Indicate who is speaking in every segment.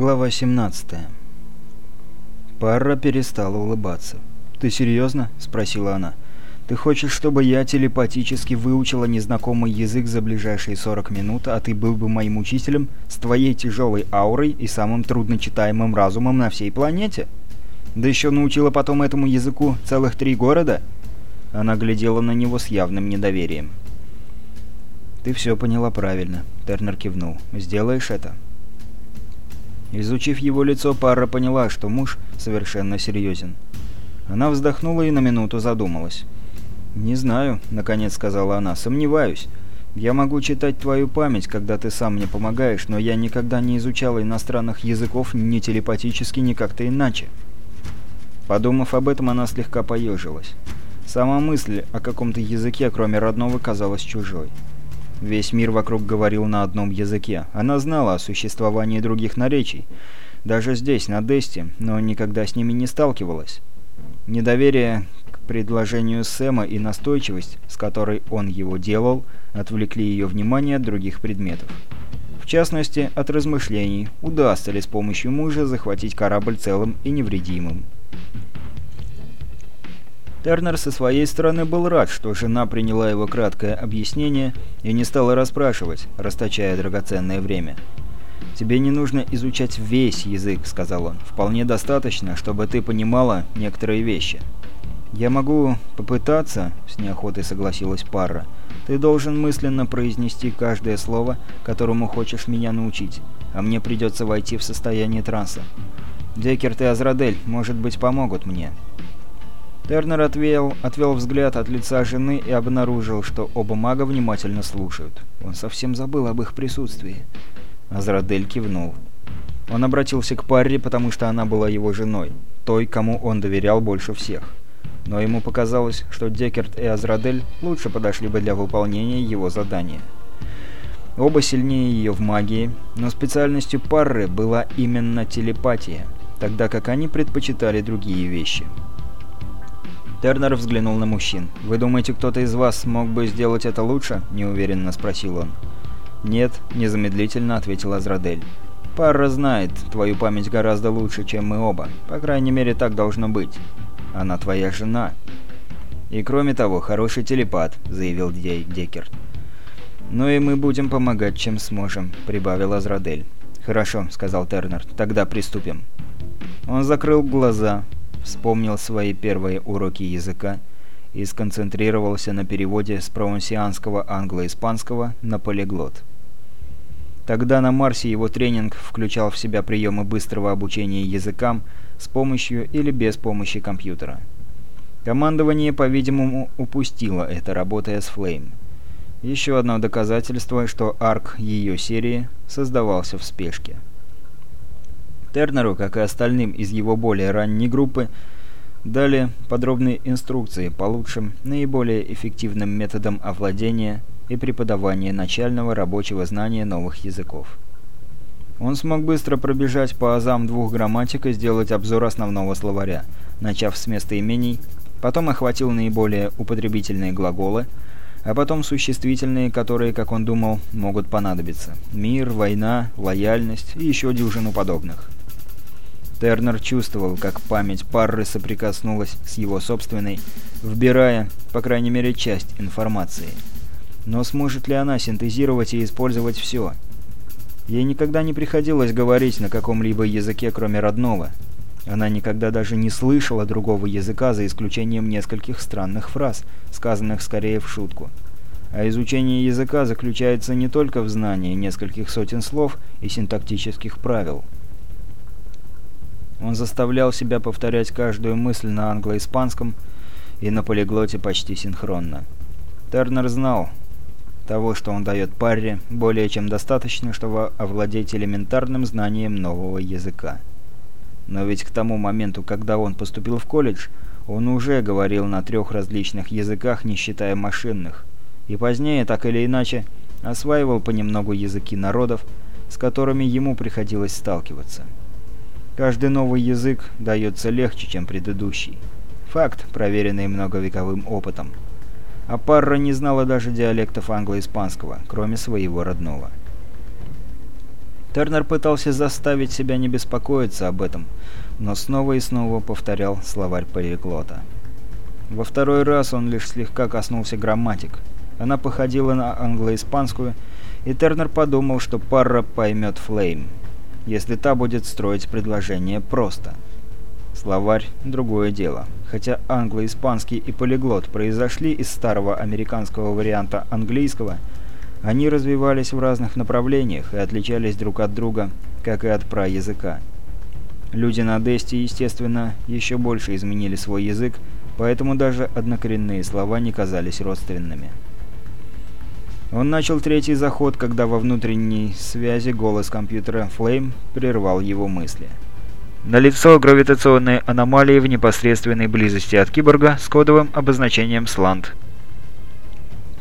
Speaker 1: Глава 17 Парра перестала улыбаться. «Ты серьезно?» – спросила она. «Ты хочешь, чтобы я телепатически выучила незнакомый язык за ближайшие 40 минут, а ты был бы моим учителем с твоей тяжелой аурой и самым трудночитаемым разумом на всей планете? Да еще научила потом этому языку целых три города?» Она глядела на него с явным недоверием. «Ты все поняла правильно», — Тернер кивнул. «Сделаешь это?» Изучив его лицо, пара поняла, что муж совершенно серьезен. Она вздохнула и на минуту задумалась. «Не знаю», — наконец сказала она, — «сомневаюсь. Я могу читать твою память, когда ты сам мне помогаешь, но я никогда не изучала иностранных языков ни телепатически, ни как-то иначе». Подумав об этом, она слегка поежилась. Сама мысль о каком-то языке, кроме родного, казалась чужой. Весь мир вокруг говорил на одном языке. Она знала о существовании других наречий. Даже здесь, на Десте, но никогда с ними не сталкивалась. Недоверие к предложению Сэма и настойчивость, с которой он его делал, отвлекли ее внимание от других предметов. В частности, от размышлений, удастся ли с помощью мужа захватить корабль целым и невредимым. Тернер со своей стороны был рад, что жена приняла его краткое объяснение и не стала расспрашивать, расточая драгоценное время. «Тебе не нужно изучать весь язык», — сказал он. «Вполне достаточно, чтобы ты понимала некоторые вещи». «Я могу попытаться», — с неохотой согласилась Парра. «Ты должен мысленно произнести каждое слово, которому хочешь меня научить, а мне придется войти в состояние транса. Декерт и Азрадель, может быть, помогут мне». Тернер отвел, отвел взгляд от лица жены и обнаружил, что оба мага внимательно слушают. Он совсем забыл об их присутствии. Азрадель кивнул. Он обратился к Парри, потому что она была его женой, той, кому он доверял больше всех. Но ему показалось, что Декерт и Азрадель лучше подошли бы для выполнения его задания. Оба сильнее ее в магии, но специальностью Парры была именно телепатия, тогда как они предпочитали другие вещи. Тернер взглянул на мужчин. «Вы думаете, кто-то из вас мог бы сделать это лучше?» – неуверенно спросил он. «Нет», – незамедлительно ответил Азрадель. «Парра знает твою память гораздо лучше, чем мы оба. По крайней мере, так должно быть. Она твоя жена». «И кроме того, хороший телепат», – заявил Дей Деккерт. «Ну и мы будем помогать, чем сможем», – прибавил Азрадель. «Хорошо», – сказал Тернер. «Тогда приступим». Он закрыл глаза, вспомнил свои первые уроки языка и сконцентрировался на переводе с провансианского англо-испанского на полиглот. Тогда на Марсе его тренинг включал в себя приемы быстрого обучения языкам с помощью или без помощи компьютера. Командование, по-видимому, упустило это, работая с Flame. Еще одно доказательство, что арк ее серии создавался в спешке. Тернеру, как и остальным из его более ранней группы, дали подробные инструкции по лучшим, наиболее эффективным методам овладения и преподавания начального рабочего знания новых языков. Он смог быстро пробежать по азам двух грамматик и сделать обзор основного словаря, начав с местоимений, потом охватил наиболее употребительные глаголы, а потом существительные, которые, как он думал, могут понадобиться. Мир, война, лояльность и еще дюжину подобных. Тернер чувствовал, как память Парры соприкоснулась с его собственной, вбирая, по крайней мере, часть информации. Но сможет ли она синтезировать и использовать все? Ей никогда не приходилось говорить на каком-либо языке, кроме родного. Она никогда даже не слышала другого языка, за исключением нескольких странных фраз, сказанных скорее в шутку. А изучение языка заключается не только в знании нескольких сотен слов и синтактических правил – он заставлял себя повторять каждую мысль на англо-испанском и на полиглоте почти синхронно. Тернер знал, того, что он дает паре, более чем достаточно, чтобы овладеть элементарным знанием нового языка. Но ведь к тому моменту, когда он поступил в колледж, он уже говорил на трех различных языках, не считая машинных, и позднее, так или иначе, осваивал понемногу языки народов, с которыми ему приходилось сталкиваться. Каждый новый язык дается легче, чем предыдущий. Факт, проверенный многовековым опытом. А Парра не знала даже диалектов англо-испанского, кроме своего родного. Тернер пытался заставить себя не беспокоиться об этом, но снова и снова повторял словарь полиглота. Во второй раз он лишь слегка коснулся грамматик. Она походила на англо-испанскую, и Тернер подумал, что Парра поймет Флейм, если та будет строить предложение просто. Словарь – другое дело. Хотя англо-испанский и полиглот произошли из старого американского варианта английского, они развивались в разных направлениях и отличались друг от друга, как и от праязыка. Люди на Десте, естественно, еще больше изменили свой язык, поэтому даже однокоренные слова не казались родственными. Он начал третий заход, когда во внутренней связи голос компьютера Flame прервал его мысли. Налицо гравитационные аномалии в непосредственной близости от киборга с кодовым обозначением «Сланд».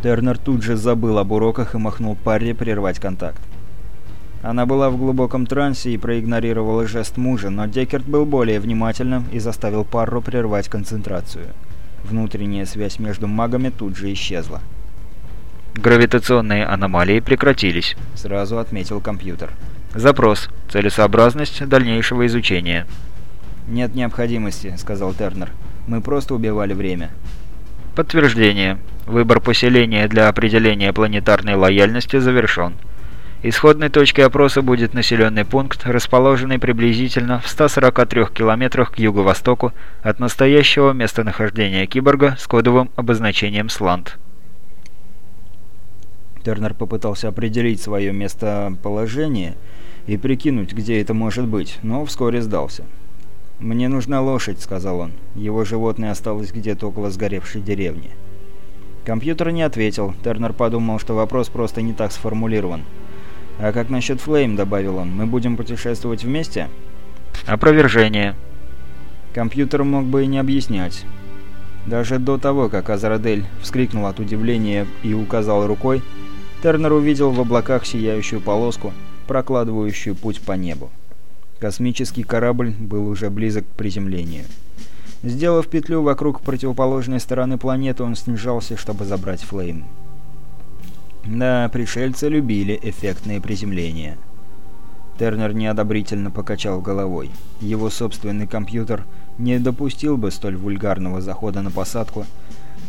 Speaker 1: Тернер тут же забыл об уроках и махнул паре прервать контакт. Она была в глубоком трансе и проигнорировала жест мужа, но Деккерт был более внимательным и заставил пару прервать концентрацию. Внутренняя связь между магами тут же исчезла.
Speaker 2: Гравитационные аномалии прекратились,
Speaker 1: сразу отметил компьютер.
Speaker 2: Запрос. Целесообразность дальнейшего изучения.
Speaker 1: «Нет необходимости», — сказал Тернер. «Мы просто убивали время».
Speaker 2: Подтверждение. Выбор поселения для определения планетарной лояльности завершен. Исходной точкой опроса будет населенный пункт, расположенный приблизительно в 143 километрах к юго-востоку от настоящего местонахождения киборга с кодовым обозначением «Сланд».
Speaker 1: Тернер попытался определить свое местоположение и прикинуть, где это может быть, но вскоре сдался. «Мне нужна лошадь», — сказал он. Его животное осталось где-то около сгоревшей деревни. Компьютер не ответил. Тернер подумал, что вопрос просто не так сформулирован. «А как насчет Флейм?» — добавил он. «Мы будем путешествовать вместе?»
Speaker 2: «Опровержение».
Speaker 1: Компьютер мог бы и не объяснять. Даже до того, как Азрадель вскрикнул от удивления и указал рукой, Тернер увидел в облаках сияющую полоску, прокладывающую путь по небу. Космический корабль был уже близок к приземлению. Сделав петлю вокруг противоположной стороны планеты, он снижался, чтобы забрать Флейм. Да, пришельцы любили эффектные приземления. Тернер неодобрительно покачал головой. Его собственный компьютер не допустил бы столь вульгарного захода на посадку,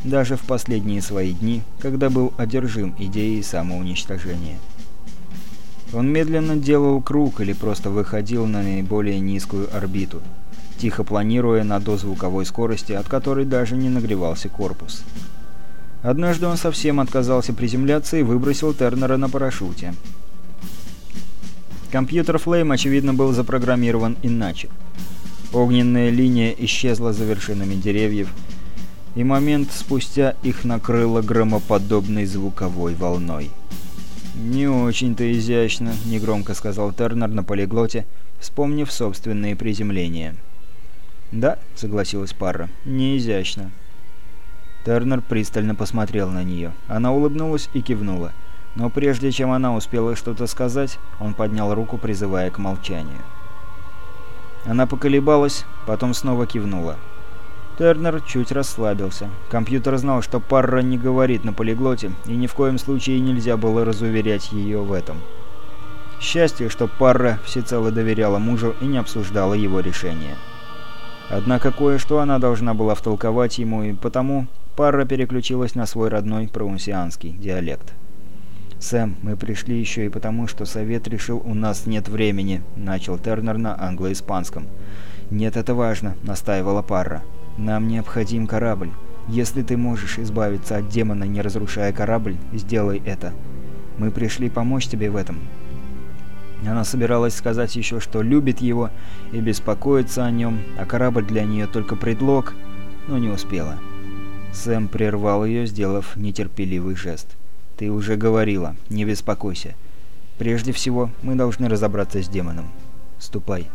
Speaker 1: даже в последние свои дни, когда был одержим идеей самоуничтожения. Он медленно делал круг или просто выходил на наиболее низкую орбиту, тихо планируя на дозвуковой скорости, от которой даже не нагревался корпус. Однажды он совсем отказался приземляться и выбросил Тернера на парашюте. Компьютер Flame, очевидно, был запрограммирован иначе. Огненная линия исчезла за вершинами деревьев, и момент спустя их накрыло громоподобной звуковой волной. «Не очень-то изящно», — негромко сказал Тернер на полиглоте, вспомнив собственные приземления. «Да», — согласилась пара, — «не изящно». Тернер пристально посмотрел на нее. Она улыбнулась и кивнула. Но прежде чем она успела что-то сказать, он поднял руку, призывая к молчанию. Она поколебалась, потом снова кивнула. Тернер чуть расслабился. Компьютер знал, что Парра не говорит на полиглоте, и ни в коем случае нельзя было разуверять ее в этом. Счастье, что Парра всецело доверяла мужу и не обсуждала его решение. Однако кое-что она должна была втолковать ему, и потому Парра переключилась на свой родной проунсианский диалект. «Сэм, мы пришли еще и потому, что Совет решил, у нас нет времени», — начал Тернер на англо-испанском. «Нет, это важно», — настаивала Парра. Нам необходим корабль. Если ты можешь избавиться от демона, не разрушая корабль, сделай это. Мы пришли помочь тебе в этом». Она собиралась сказать еще, что любит его и беспокоится о нем, а корабль для нее только предлог, но не успела. Сэм прервал ее, сделав нетерпеливый жест. «Ты уже говорила, не беспокойся. Прежде всего, мы должны разобраться с демоном. Ступай».